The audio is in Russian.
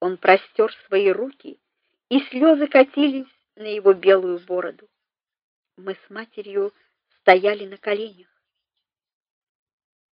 Он простер свои руки, и слезы катились на его белую бороду. Мы с матерью стояли на коленях.